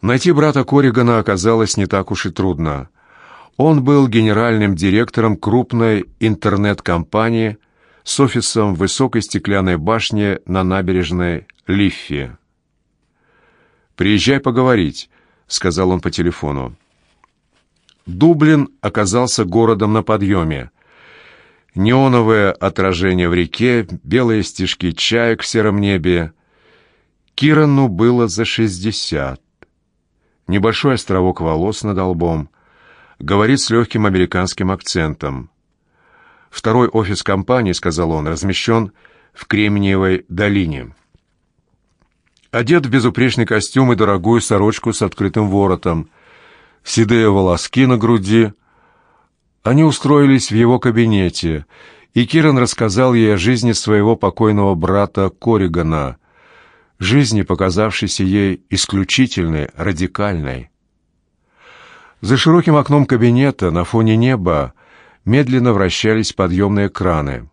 Найти брата Коригана оказалось не так уж и трудно. Он был генеральным директором крупной интернет-компании с офисом высокой стеклянной башне на набережной Лиффи. «Приезжай поговорить», — сказал он по телефону. Дублин оказался городом на подъеме. Неоновое отражение в реке, белые стежки чаек в сером небе. Кирану было за шестьдесят. Небольшой островок волос над лбом. Говорит с легким американским акцентом. Второй офис компании, сказал он, размещен в Кремниевой долине. Одет в безупречный костюм и дорогую сорочку с открытым воротом. Седые волоски на груди. Они устроились в его кабинете, и Киран рассказал ей о жизни своего покойного брата Коригана, жизни, показавшейся ей исключительной, радикальной. За широким окном кабинета на фоне неба медленно вращались подъемные краны.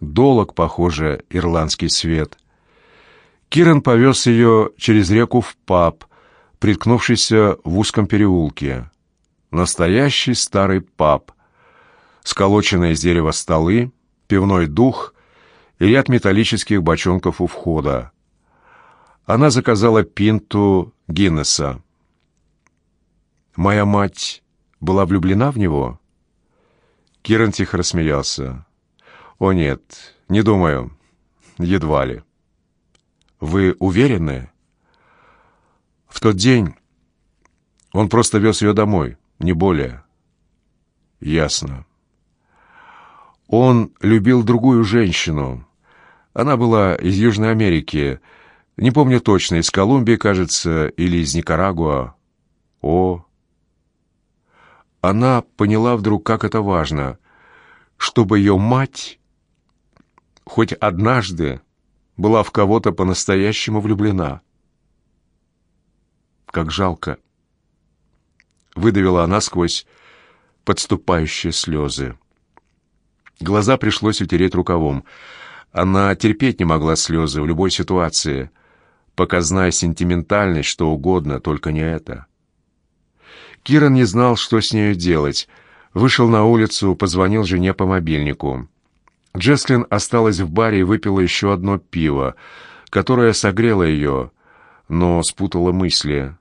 Долог, похоже, ирландский свет. Киран повез ее через реку в паб, приткнувшийся в узком переулке. Настоящий старый паб. Сколоченные из дерева столы, пивной дух и ряд металлических бочонков у входа. Она заказала пинту Гиннесса. «Моя мать была влюблена в него?» Киран тихо рассмеялся. «О нет, не думаю. Едва ли». «Вы уверены?» «В тот день он просто вез ее домой, не более». «Ясно». Он любил другую женщину. Она была из Южной Америки, не помню точно, из Колумбии, кажется, или из Никарагуа. О, она поняла вдруг, как это важно, чтобы ее мать хоть однажды была в кого-то по-настоящему влюблена. Как жалко. Выдавила она сквозь подступающие слезы. Глаза пришлось утереть рукавом. Она терпеть не могла слезы в любой ситуации. Показная сентиментальность, что угодно, только не это. Киран не знал, что с нею делать. Вышел на улицу, позвонил жене по мобильнику. Джеслин осталась в баре и выпила еще одно пиво, которое согрело ее, но спутало мысли.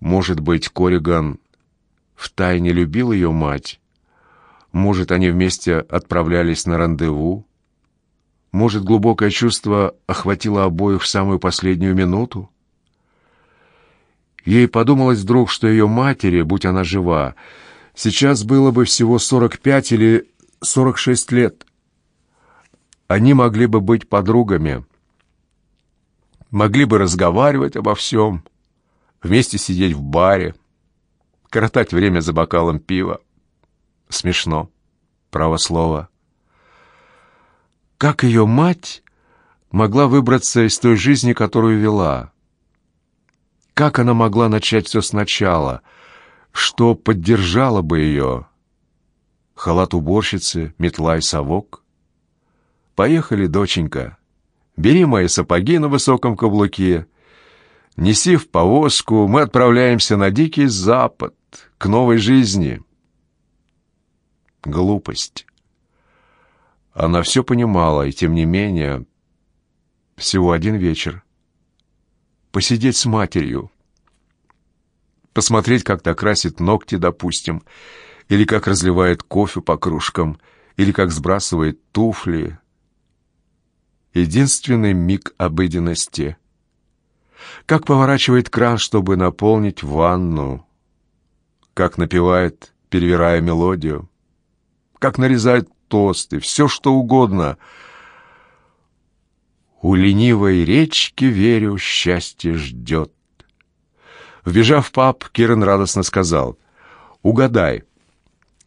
Может быть, Кориган втайне любил ее мать? Может, они вместе отправлялись на рандеву? Может, глубокое чувство охватило обоих в самую последнюю минуту? Ей подумалось вдруг, что ее матери, будь она жива, сейчас было бы всего 45 или 46 лет. Они могли бы быть подругами, могли бы разговаривать обо всем, вместе сидеть в баре, коротать время за бокалом пива. Смешно, право слово. Как ее мать могла выбраться из той жизни, которую вела? Как она могла начать все сначала? Что поддержало бы ее? Халат уборщицы, метла и совок? Поехали, доченька. Бери мои сапоги на высоком каблуке. Неси в повозку, мы отправляемся на дикий запад, к новой жизни. Глупость. Она все понимала, и тем не менее... Всего один вечер посидеть с матерью. Посмотреть, как та красит ногти, допустим, или как разливает кофе по кружкам, или как сбрасывает туфли. Единственный миг обыденности. Как поворачивает кран, чтобы наполнить ванну. Как напевает, перевирая мелодию. Как нарезает тосты, все что угодно — у ленивой речки, верю, счастье ждет. Вбежав в паб, радостно сказал, «Угадай,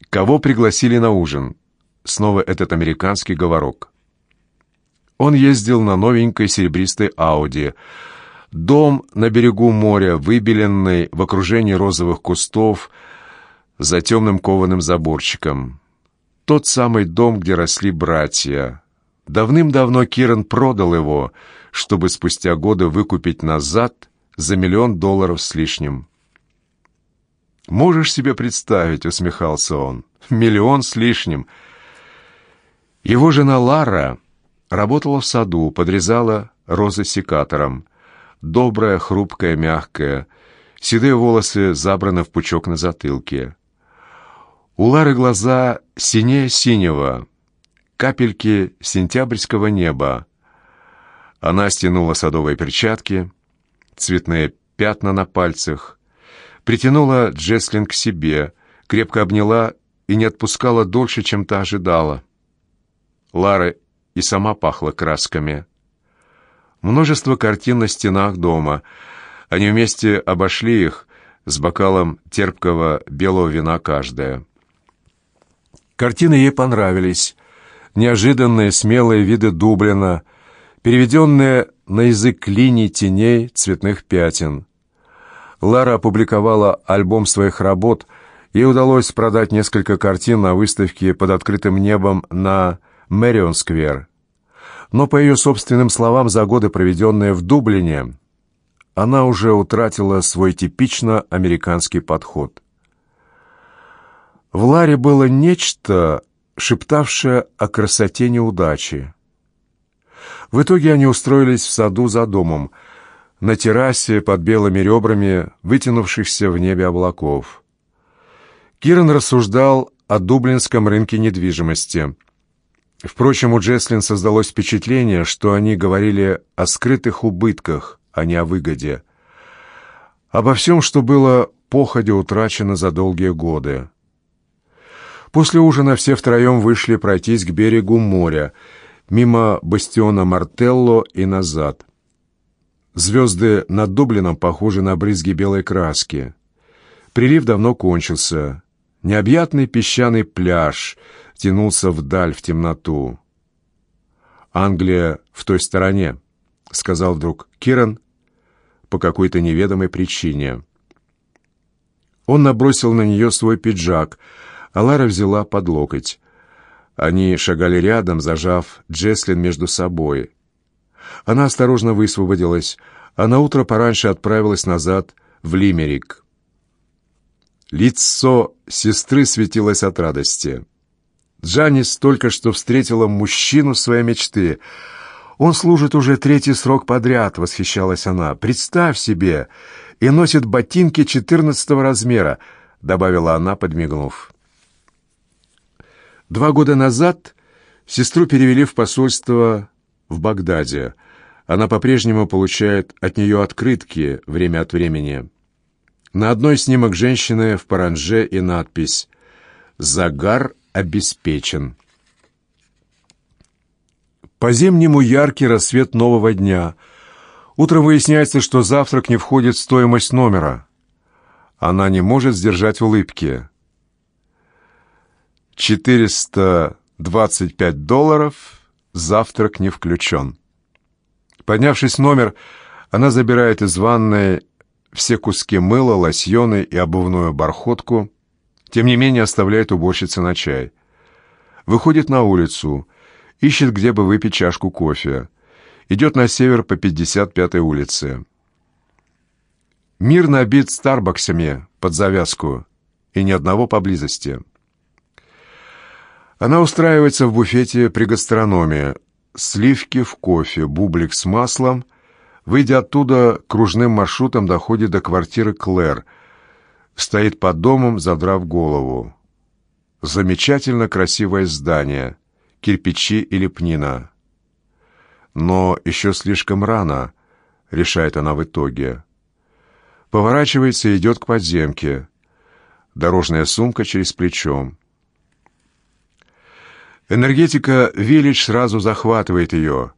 кого пригласили на ужин?» Снова этот американский говорок. Он ездил на новенькой серебристой Ауди. Дом на берегу моря, выбеленный в окружении розовых кустов, за темным кованым заборчиком. Тот самый дом, где росли братья, Давным-давно Киран продал его, чтобы спустя годы выкупить назад за миллион долларов с лишним. «Можешь себе представить», — усмехался он, — «миллион с лишним». Его жена Лара работала в саду, подрезала розы секатором. Добрая, хрупкая, мягкая, седые волосы забраны в пучок на затылке. У Лары глаза синее синего, капельки сентябрьского неба. Она стянула садовые перчатки, цветные пятна на пальцах, Притянула Джеслин к себе, крепко обняла и не отпускала дольше, чем та ожидала. Лара и сама пахла красками. Множество картин на стенах дома. Они вместе обошли их с бокалом терпкого белого вина каждая. Картины ей понравились. Неожиданные, смелые виды Дублина, переведенные на язык линий, теней, цветных пятен. Лара опубликовала альбом своих работ, ей удалось продать несколько картин на выставке под открытым небом на Мэрион-сквер. Но, по ее собственным словам, за годы, проведенные в Дублине, она уже утратила свой типично американский подход. В Ларе было нечто, шептавшее о красоте неудачи. В итоге они устроились в саду за домом – на террасе под белыми ребрами вытянувшихся в небе облаков. Киран рассуждал о дублинском рынке недвижимости. Впрочем, у Джеслин создалось впечатление, что они говорили о скрытых убытках, а не о выгоде. Обо всем, что было походе утрачено за долгие годы. После ужина все втроем вышли пройтись к берегу моря, мимо бастиона Мартелло и назад. Звезды над Дублином похожи на брызги белой краски. Прилив давно кончился. Необъятный песчаный пляж тянулся вдаль в темноту. «Англия в той стороне», — сказал вдруг Киран по какой-то неведомой причине. Он набросил на нее свой пиджак, а Лара взяла под локоть. Они шагали рядом, зажав Джеслин между собой — она осторожно высвободилась, а на утро пораньше отправилась назад в Лимерик. Лицо сестры светилось от радости. Джанис только что встретила мужчину своей мечты. «Он служит уже третий срок подряд», — восхищалась она. «Представь себе! И носит ботинки четырнадцатого размера», — добавила она, подмигнув. Два года назад сестру перевели в посольство в Багдаде. Она по-прежнему получает от нее открытки время от времени. На одной снимок женщины в паранже и надпись «Загар обеспечен». По-зимнему яркий рассвет нового дня. Утром выясняется, что завтрак не входит в стоимость номера. Она не может сдержать улыбки. 425 долларов завтрак не включен. Поднявшись в номер, она забирает из ванной все куски мыла, лосьоны и обувную бархотку, тем не менее оставляет уборщице на чай. Выходит на улицу, ищет, где бы выпить чашку кофе. Идет на север по 55-й улице. Мир набит старбаксами под завязку, и ни одного поблизости. Она устраивается в буфете при гастрономе. Сливки в кофе, бублик с маслом. Выйдя оттуда, кружным маршрутом доходит до квартиры Клэр. Стоит под домом, задрав голову. Замечательно красивое здание. Кирпичи и лепнина. Но еще слишком рано, решает она в итоге. Поворачивается и идет к подземке. Дорожная сумка через плечо. Энергетика Виллидж сразу захватывает ее.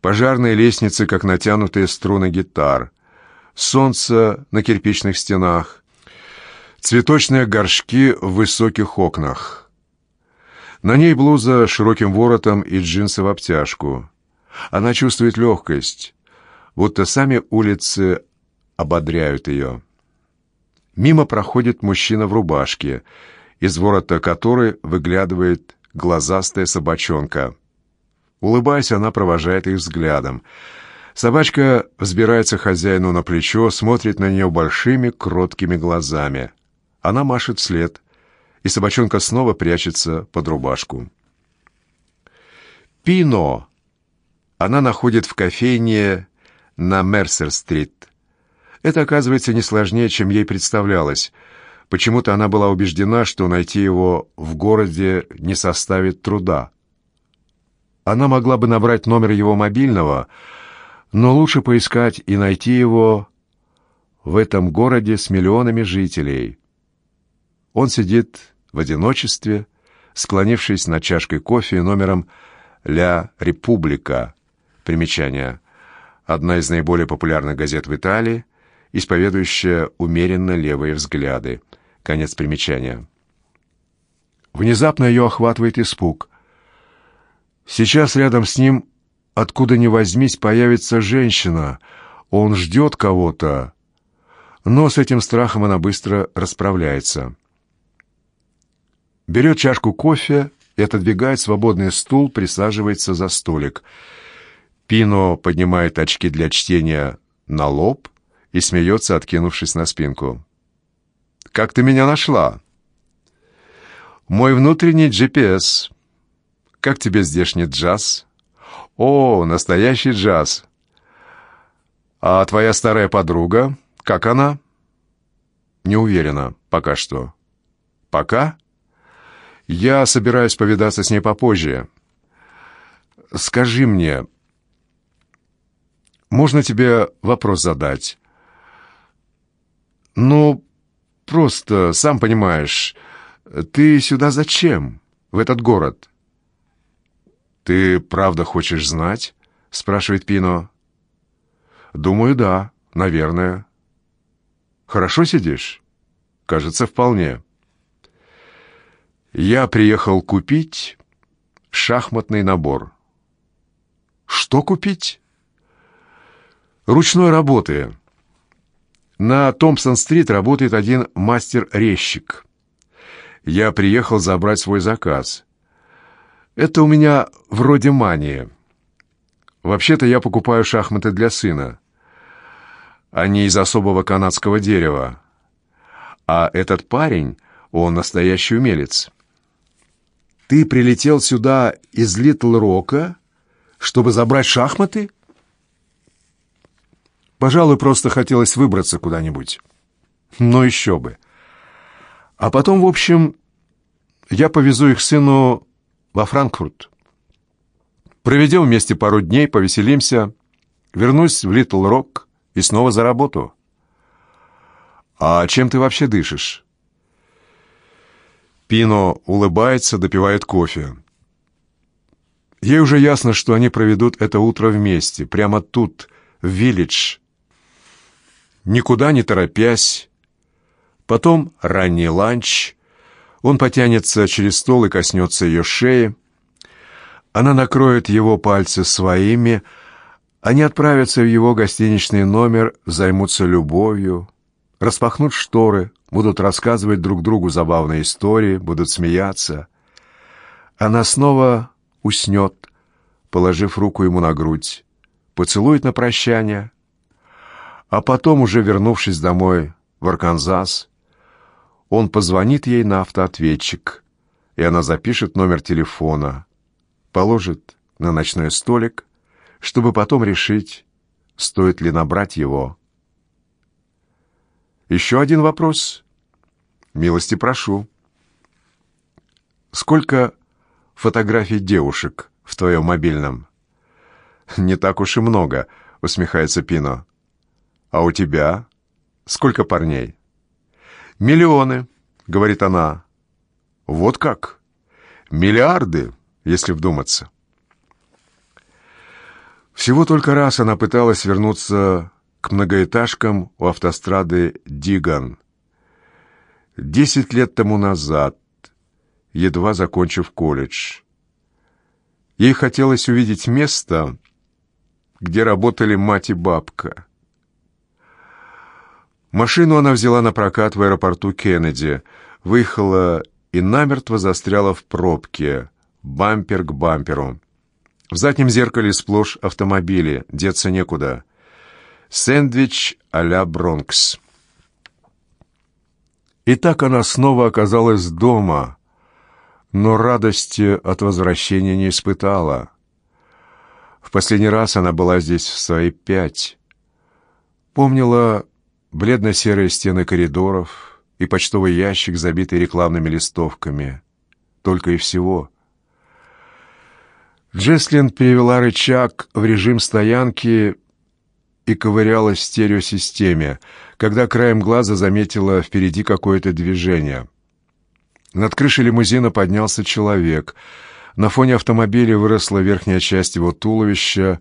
Пожарные лестницы, как натянутые струны гитар. Солнце на кирпичных стенах. Цветочные горшки в высоких окнах. На ней блуза с широким воротом и джинсы в обтяжку. Она чувствует легкость, будто сами улицы ободряют ее. Мимо проходит мужчина в рубашке, из ворота которой выглядывает глазастая собачонка. Улыбаясь, она провожает их взглядом. Собачка взбирается хозяину на плечо, смотрит на нее большими кроткими глазами. Она машет вслед, и собачонка снова прячется под рубашку. «Пино!» Она находит в кофейне на Мерсер-стрит. Это, оказывается, не сложнее, чем ей представлялось. Почему-то она была убеждена, что найти его в городе не составит труда. Она могла бы набрать номер его мобильного, но лучше поискать и найти его в этом городе с миллионами жителей. Он сидит в одиночестве, склонившись над чашкой кофе номером «Ля Република». Примечание. Одна из наиболее популярных газет в Италии, исповедующая умеренно левые взгляды. Конец примечания. Внезапно ее охватывает испуг. Сейчас рядом с ним, откуда ни возьмись, появится женщина. Он ждет кого-то. Но с этим страхом она быстро расправляется. Берет чашку кофе и отодвигает свободный стул, присаживается за столик. Пино поднимает очки для чтения на лоб и смеется, откинувшись на спинку. «Как ты меня нашла?» «Мой внутренний GPS. Как тебе здешний джаз?» «О, настоящий джаз!» «А твоя старая подруга, как она?» «Не уверена, пока что». «Пока?» Я собираюсь повидаться с ней попозже. Скажи мне, можно тебе вопрос задать? Ну, просто, сам понимаешь, ты сюда зачем, в этот город? Ты правда хочешь знать? спрашивает Пино. Думаю, да, наверное. Хорошо сидишь? Кажется, вполне. Я приехал купить шахматный набор. Что купить? Ручной работы. На Томпсон-стрит работает один мастер-резчик. Я приехал забрать свой заказ. Это у меня вроде мании. Вообще-то я покупаю шахматы для сына. Они из особого канадского дерева. А этот парень, он настоящий умелец. Ты прилетел сюда из Литл-Рока, чтобы забрать шахматы? Пожалуй, просто хотелось выбраться куда-нибудь. Но еще бы. А потом, в общем, я повезу их сыну во Франкфурт. Проведем вместе пару дней, повеселимся, вернусь в Литл-Рок и снова за работу. А чем ты вообще дышишь? Пино улыбается, допивает кофе. Ей уже ясно, что они проведут это утро вместе, прямо тут, в Виллидж. Никуда не торопясь. Потом ранний ланч. Он потянется через стол и коснется ее шеи. Она накроет его пальцы своими. Они отправятся в его гостиничный номер, займутся любовью, распахнут шторы, будут рассказывать друг другу забавные истории, будут смеяться. Она снова уснет, положив руку ему на грудь, поцелует на прощание, а потом, уже вернувшись домой в Арканзас, он позвонит ей на автоответчик, и она запишет номер телефона, положит на ночной столик, чтобы потом решить, стоит ли набрать его. Еще один вопрос. Милости прошу. Сколько фотографий девушек в твоем мобильном? Не так уж и много, усмехается Пино. А у тебя сколько парней? Миллионы, говорит она. Вот как? Миллиарды, если вдуматься. Всего только раз она пыталась вернуться к многоэтажкам у автострады Диган. Десять лет тому назад, едва закончив колледж. Ей хотелось увидеть место, где работали мать и бабка. Машину она взяла на прокат в аэропорту Кеннеди, выехала и намертво застряла в пробке, бампер к бамперу. В заднем зеркале сплошь автомобили, деться некуда. Сэндвич а-ля Бронкс. И так она снова оказалась дома, но радости от возвращения не испытала. В последний раз она была здесь в свои пять. Помнила бледно-серые стены коридоров и почтовый ящик, забитый рекламными листовками. Только и всего. Джеслин перевела рычаг в режим стоянки и ковырялась в стереосистеме, когда краем глаза заметила впереди какое-то движение. Над крышей лимузина поднялся человек. На фоне автомобиля выросла верхняя часть его туловища,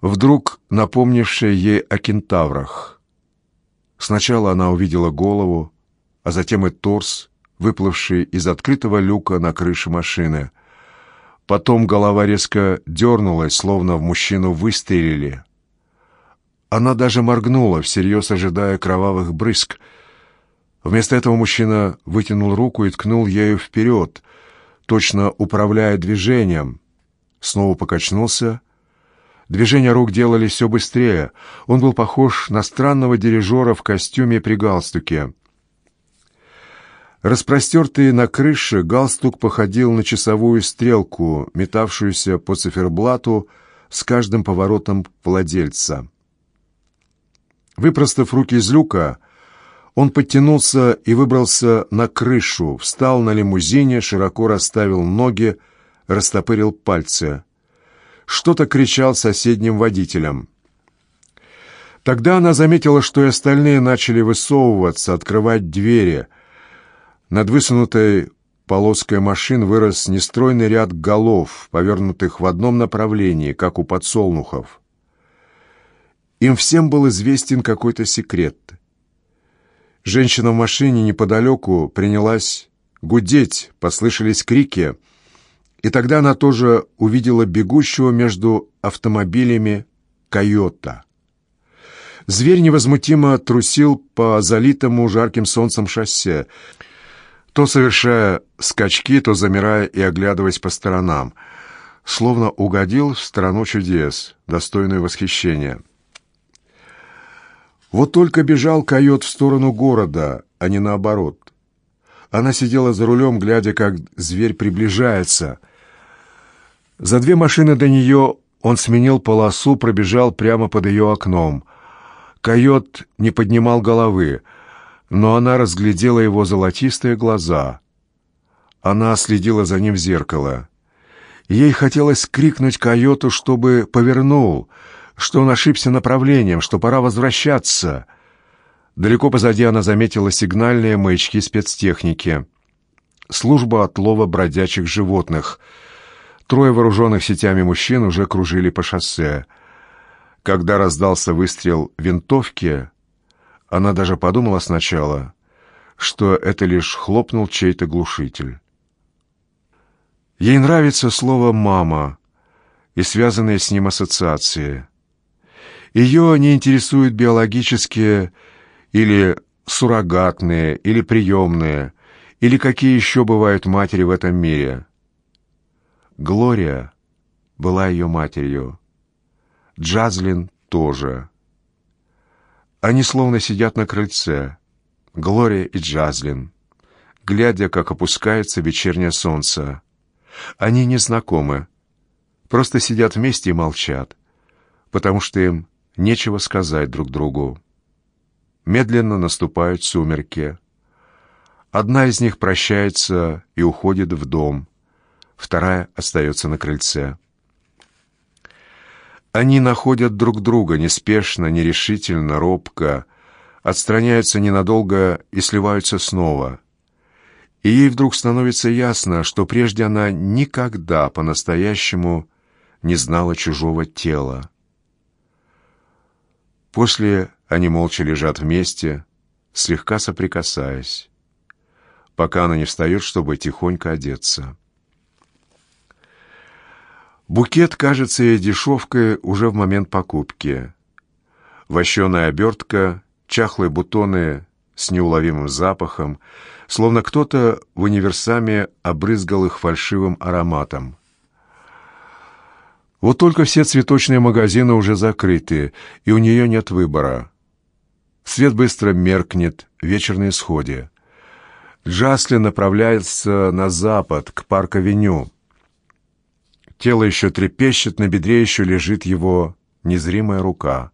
вдруг напомнившая ей о кентаврах. Сначала она увидела голову, а затем и торс, выплывший из открытого люка на крыше машины. Потом голова резко дернулась, словно в мужчину выстрелили. Она даже моргнула, всерьез ожидая кровавых брызг. Вместо этого мужчина вытянул руку и ткнул ею вперед, точно управляя движением. Снова покачнулся. Движения рук делались все быстрее. Он был похож на странного дирижера в костюме при галстуке. Распростертый на крыше, галстук походил на часовую стрелку, метавшуюся по циферблату с каждым поворотом владельца. Выпростав руки из люка, он подтянулся и выбрался на крышу, встал на лимузине, широко расставил ноги, растопырил пальцы. Что-то кричал соседним водителям. Тогда она заметила, что и остальные начали высовываться, открывать двери. Над высунутой полоской машин вырос нестройный ряд голов, повернутых в одном направлении, как у подсолнухов. Им всем был известен какой-то секрет. Женщина в машине неподалеку принялась гудеть, послышались крики, и тогда она тоже увидела бегущего между автомобилями койота. Зверь невозмутимо трусил по залитому жарким солнцем шоссе, то совершая скачки, то замирая и оглядываясь по сторонам, словно угодил в страну чудес, достойную восхищения. Вот только бежал койот в сторону города, а не наоборот. Она сидела за рулем, глядя, как зверь приближается. За две машины до нее он сменил полосу, пробежал прямо под ее окном. Койот не поднимал головы, но она разглядела его золотистые глаза. Она следила за ним в зеркало. Ей хотелось крикнуть койоту, чтобы повернул — что он ошибся направлением, что пора возвращаться. Далеко позади она заметила сигнальные маячки спецтехники. Служба отлова бродячих животных. Трое вооруженных сетями мужчин уже кружили по шоссе. Когда раздался выстрел винтовки, она даже подумала сначала, что это лишь хлопнул чей-то глушитель. Ей нравится слово «мама» и связанные с ним ассоциации – ее не интересуют биологические или суррогатные, или приемные, или какие еще бывают матери в этом мире. Глория была ее матерью. Джазлин тоже. Они словно сидят на крыльце, Глория и Джазлин, глядя, как опускается вечернее солнце. Они не знакомы, просто сидят вместе и молчат, потому что им Нечего сказать друг другу. Медленно наступают сумерки. Одна из них прощается и уходит в дом, вторая остается на крыльце. Они находят друг друга неспешно, нерешительно, робко, отстраняются ненадолго и сливаются снова. И ей вдруг становится ясно, что прежде она никогда по-настоящему не знала чужого тела. После они молча лежат вместе, слегка соприкасаясь, пока она не встает, чтобы тихонько одеться. Букет кажется ей дешевкой уже в момент покупки. Вощеная обертка, чахлые бутоны с неуловимым запахом, словно кто-то в универсаме обрызгал их фальшивым ароматом. Вот только все цветочные магазины уже закрыты, и у нее нет выбора. Свет быстро меркнет, вечер на исходе. Джаслин направляется на запад, к парк-авеню. Тело еще трепещет, на бедре еще лежит его незримая рука.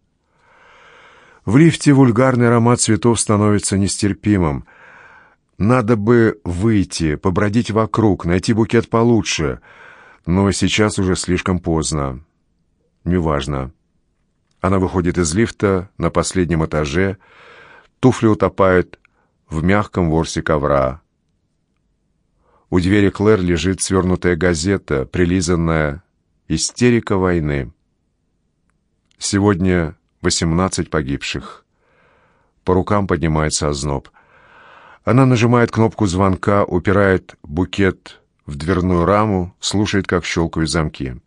В лифте вульгарный аромат цветов становится нестерпимым. Надо бы выйти, побродить вокруг, найти букет получше, но сейчас уже слишком поздно. Неважно. Она выходит из лифта на последнем этаже, туфли утопают в мягком ворсе ковра. У двери Клэр лежит свернутая газета, прилизанная «Истерика войны». Сегодня восемнадцать погибших. По рукам поднимается озноб. Она нажимает кнопку звонка, упирает букет в дверную раму, слушает, как щелкают замки.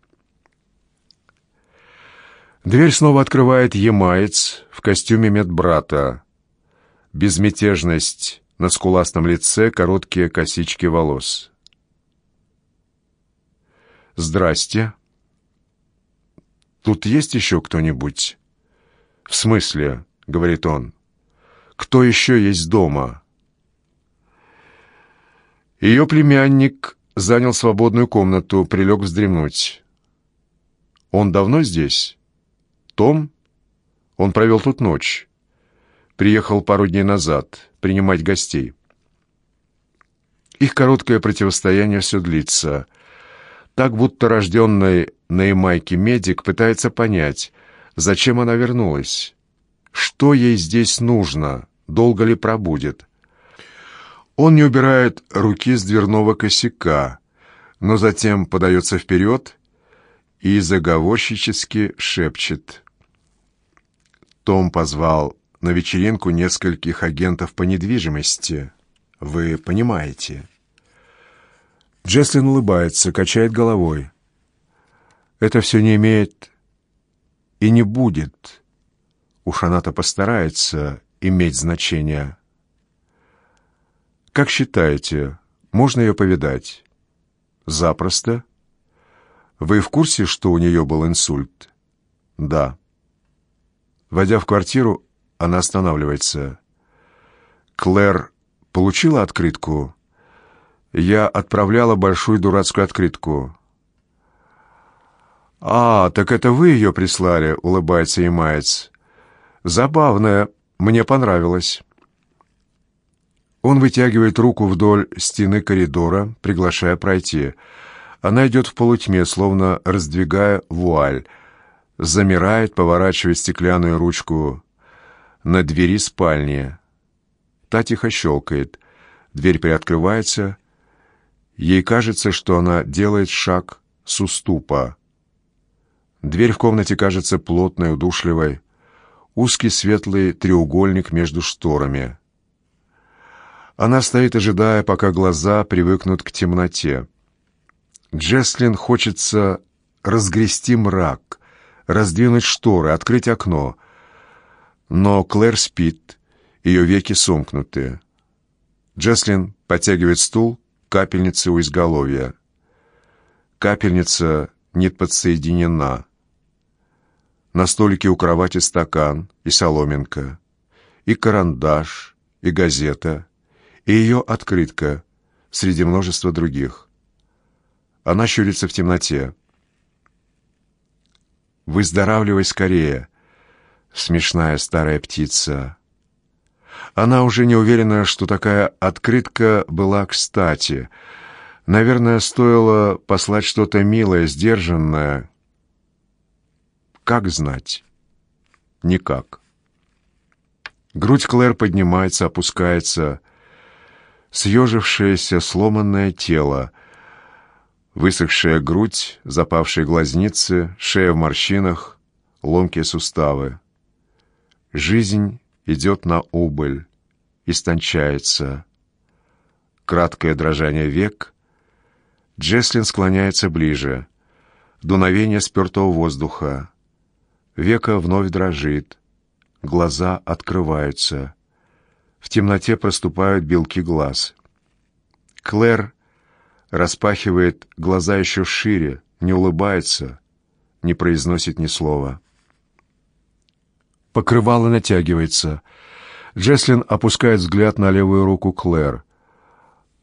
Дверь снова открывает емаец в костюме медбрата. Безмятежность на скуластом лице, короткие косички волос. «Здрасте. Тут есть еще кто-нибудь?» «В смысле?» — говорит он. «Кто еще есть дома?» Ее племянник занял свободную комнату, прилег вздремнуть. «Он давно здесь?» «Том?» «Он провел тут ночь. Приехал пару дней назад принимать гостей. Их короткое противостояние все длится. Так будто рожденный на Ямайке медик пытается понять, зачем она вернулась. Что ей здесь нужно, долго ли пробудет. Он не убирает руки с дверного косяка, но затем подается вперед и заговорщически шепчет. Том позвал на вечеринку нескольких агентов по недвижимости. Вы понимаете?» Джеслин улыбается, качает головой. «Это все не имеет и не будет. Уж она-то постарается иметь значение. Как считаете, можно ее повидать?» «Запросто. Вы в курсе, что у нее был инсульт?» «Да». Войдя в квартиру, она останавливается. Клэр получила открытку? Я отправляла большую дурацкую открытку. «А, так это вы ее прислали?» — улыбается Ямаец. «Забавная. Мне понравилось». Он вытягивает руку вдоль стены коридора, приглашая пройти. Она идет в полутьме, словно раздвигая вуаль. Замирает, поворачивая стеклянную ручку на двери спальни. Та тихо щелкает. Дверь приоткрывается. Ей кажется, что она делает шаг с уступа. Дверь в комнате кажется плотной, удушливой. Узкий светлый треугольник между шторами. Она стоит, ожидая, пока глаза привыкнут к темноте. Джеслин хочется разгрести мрак, раздвинуть шторы, открыть окно — но Клэр спит, ее веки сомкнуты. Джеслин подтягивает стул капельницы у изголовья. Капельница не подсоединена. На столике у кровати стакан и соломинка, и карандаш, и газета, и ее открытка среди множества других. Она щурится в темноте. «Выздоравливай скорее!» смешная старая птица. Она уже не уверена, что такая открытка была кстати. Наверное, стоило послать что-то милое, сдержанное. Как знать? Никак. Грудь Клэр поднимается, опускается. Съежившееся, сломанное тело. Высохшая грудь, запавшие глазницы, шея в морщинах, ломкие суставы. Жизнь идет на убыль, истончается. Краткое дрожание век. Джеслин склоняется ближе. Дуновение спертого воздуха. Века вновь дрожит. Глаза открываются. В темноте проступают белки глаз. Клэр распахивает глаза еще шире, не улыбается. не произносит ни слова. Покрывало натягивается. Джеслин опускает взгляд на левую руку Клэр.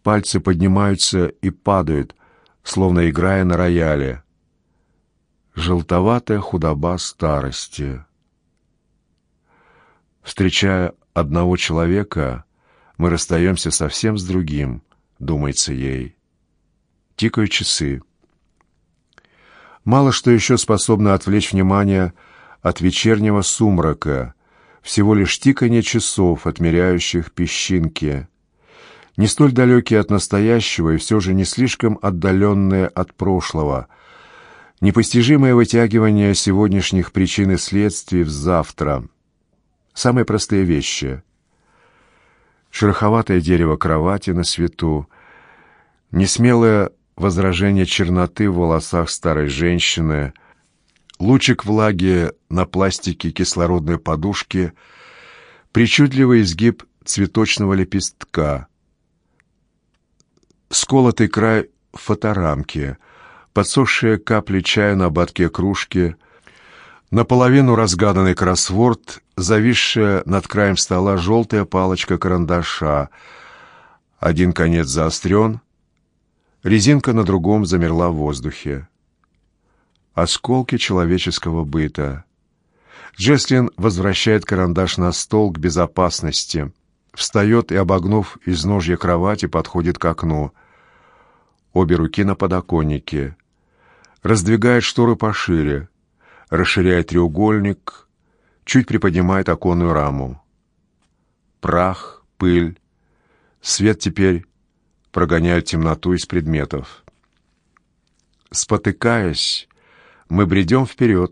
Пальцы поднимаются и падают, словно играя на рояле. Желтоватая худоба старости. Встречая одного человека, мы расстаемся совсем с другим, думается ей. Тикают часы. Мало что еще способно отвлечь внимание от вечернего сумрака, всего лишь тиканье часов, отмеряющих песчинки. Не столь далекие от настоящего и все же не слишком отдаленные от прошлого. Непостижимое вытягивание сегодняшних причин и следствий в завтра. Самые простые вещи. Шероховатое дерево кровати на свету, несмелое возражение черноты в волосах старой женщины, лучик влаги на пластике кислородной подушки, причудливый изгиб цветочного лепестка, сколотый край фоторамки, подсохшие капли чая на ободке кружки, наполовину разгаданный кроссворд, зависшая над краем стола желтая палочка карандаша, один конец заострен — Резинка на другом замерла в воздухе. Осколки человеческого быта. Джеслин возвращает карандаш на стол к безопасности. Встает и, обогнув изножье кровати, подходит к окну. Обе руки на подоконнике. Раздвигает шторы пошире. Расширяет треугольник. Чуть приподнимает оконную раму. Прах, пыль. Свет теперь прогоняют темноту из предметов. Спотыкаясь, мы бредем вперед.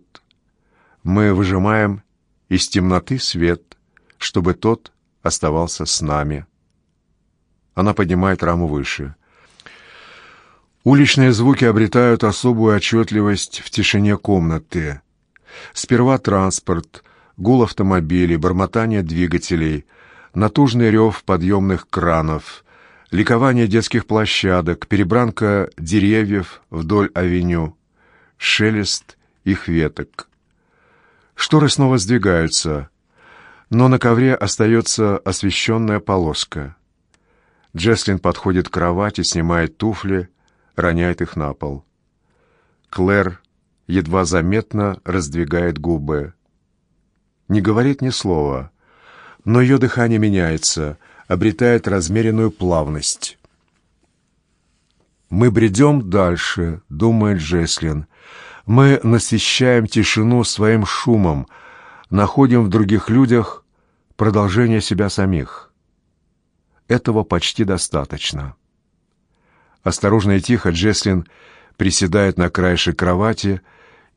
Мы выжимаем из темноты свет, чтобы тот оставался с нами. Она поднимает раму выше. Уличные звуки обретают особую отчетливость в тишине комнаты. Сперва транспорт, гул автомобилей, бормотание двигателей, натужный рев подъемных кранов — ликование детских площадок, перебранка деревьев вдоль авеню, шелест их веток. Шторы снова сдвигаются, но на ковре остается освещенная полоска. Джеслин подходит к кровати, снимает туфли, роняет их на пол. Клэр едва заметно раздвигает губы. Не говорит ни слова, но ее дыхание меняется — обретает размеренную плавность. «Мы бредем дальше», — думает Джеслин. «Мы насыщаем тишину своим шумом, находим в других людях продолжение себя самих. Этого почти достаточно». Осторожно и тихо Джеслин приседает на краешек кровати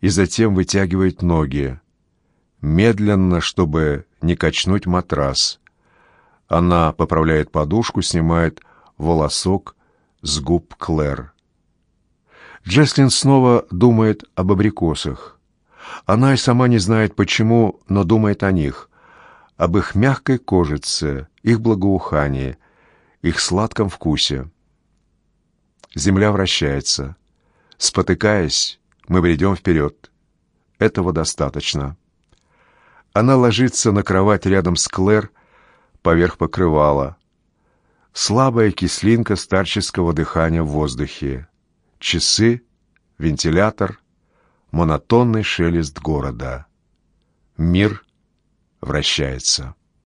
и затем вытягивает ноги. Медленно, чтобы не качнуть матрас. Она поправляет подушку, снимает волосок с губ Клэр. Джеслин снова думает об абрикосах. Она и сама не знает почему, но думает о них, об их мягкой кожице, их благоухании, их сладком вкусе. Земля вращается. Спотыкаясь, мы бредем вперед. Этого достаточно. Она ложится на кровать рядом с Клэр, поверх покрывала. Слабая кислинка старческого дыхания в воздухе. Часы, вентилятор, монотонный шелест города. Мир вращается.